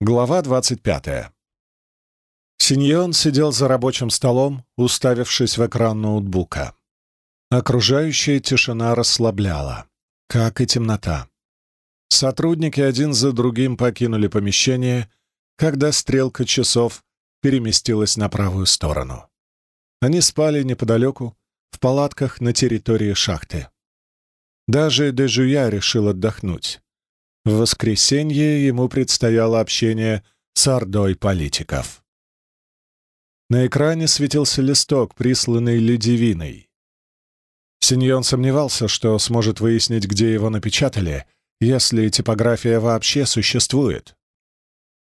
Глава 25. Синьон сидел за рабочим столом, уставившись в экран ноутбука. Окружающая тишина расслабляла, как и темнота. Сотрудники один за другим покинули помещение, когда стрелка часов переместилась на правую сторону. Они спали неподалеку, в палатках на территории шахты. Даже Дежуя решил отдохнуть. В воскресенье ему предстояло общение с ордой политиков. На экране светился листок, присланный Людивиной. Синьон сомневался, что сможет выяснить, где его напечатали, если типография вообще существует.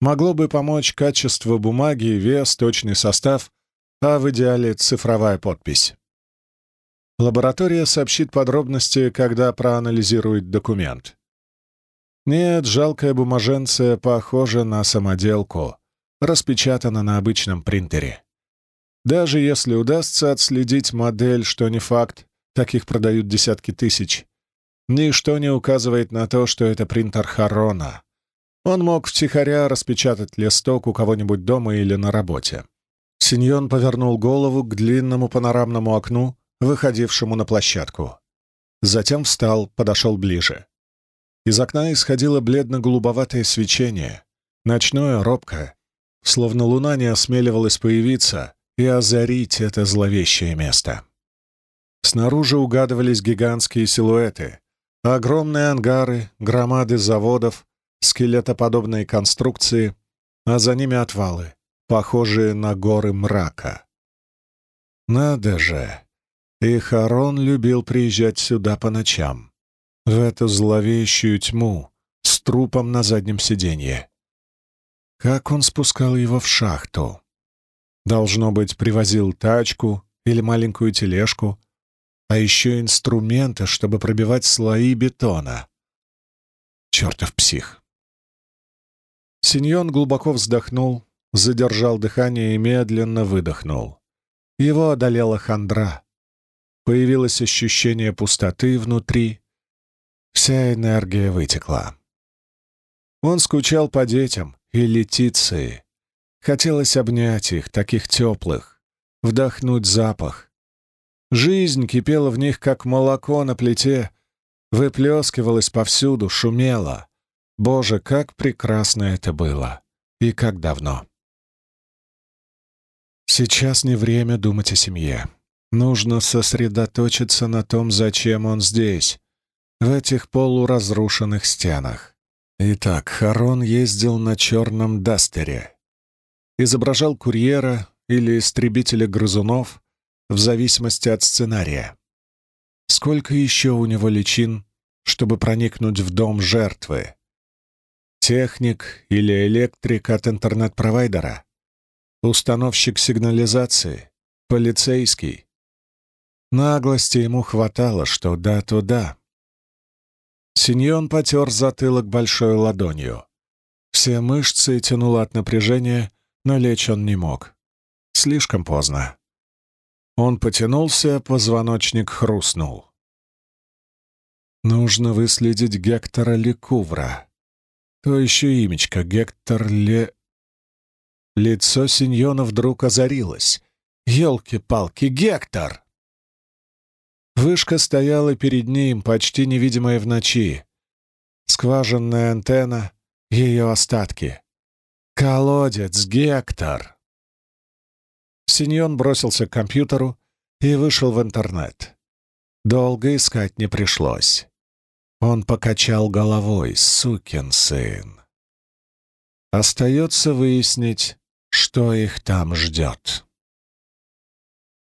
Могло бы помочь качество бумаги, вес, точный состав, а в идеале цифровая подпись. Лаборатория сообщит подробности, когда проанализирует документ. Нет, жалкая бумаженция похожа на самоделку, распечатана на обычном принтере. Даже если удастся отследить модель, что не факт, таких продают десятки тысяч, ничто не указывает на то, что это принтер Харона. Он мог втихаря распечатать листок у кого-нибудь дома или на работе. Синьон повернул голову к длинному панорамному окну, выходившему на площадку. Затем встал, подошел ближе. Из окна исходило бледно-голубоватое свечение, ночное, робкое, словно луна не осмеливалась появиться и озарить это зловещее место. Снаружи угадывались гигантские силуэты, огромные ангары, громады заводов, скелетоподобные конструкции, а за ними отвалы, похожие на горы мрака. Надо же! И Харон любил приезжать сюда по ночам в эту зловещую тьму с трупом на заднем сиденье. Как он спускал его в шахту? Должно быть, привозил тачку или маленькую тележку, а еще инструменты, чтобы пробивать слои бетона. Чертов псих. Синьон глубоко вздохнул, задержал дыхание и медленно выдохнул. Его одолела хандра. Появилось ощущение пустоты внутри, Вся энергия вытекла. Он скучал по детям и Летиции. Хотелось обнять их, таких теплых, вдохнуть запах. Жизнь кипела в них, как молоко на плите, выплескивалась повсюду, шумела. Боже, как прекрасно это было! И как давно! Сейчас не время думать о семье. Нужно сосредоточиться на том, зачем он здесь, в этих полуразрушенных стенах. Итак, Харон ездил на черном Дастере. Изображал курьера или истребителя грызунов в зависимости от сценария. Сколько еще у него личин, чтобы проникнуть в дом жертвы? Техник или электрик от интернет-провайдера? Установщик сигнализации? Полицейский? Наглости ему хватало, что да, то да. Синьон потер затылок большой ладонью. Все мышцы тянуло от напряжения, но лечь он не мог. Слишком поздно. Он потянулся, позвоночник хрустнул. Нужно выследить Гектора Лекувра. То еще имечко Гектор Ле... Лицо Синьона вдруг озарилось. «Елки-палки, Гектор!» Вышка стояла перед ним, почти невидимая в ночи. Скважинная антенна, ее остатки. Колодец, Гектор. Синьон бросился к компьютеру и вышел в интернет. Долго искать не пришлось. Он покачал головой, сукин сын. Остается выяснить, что их там ждет.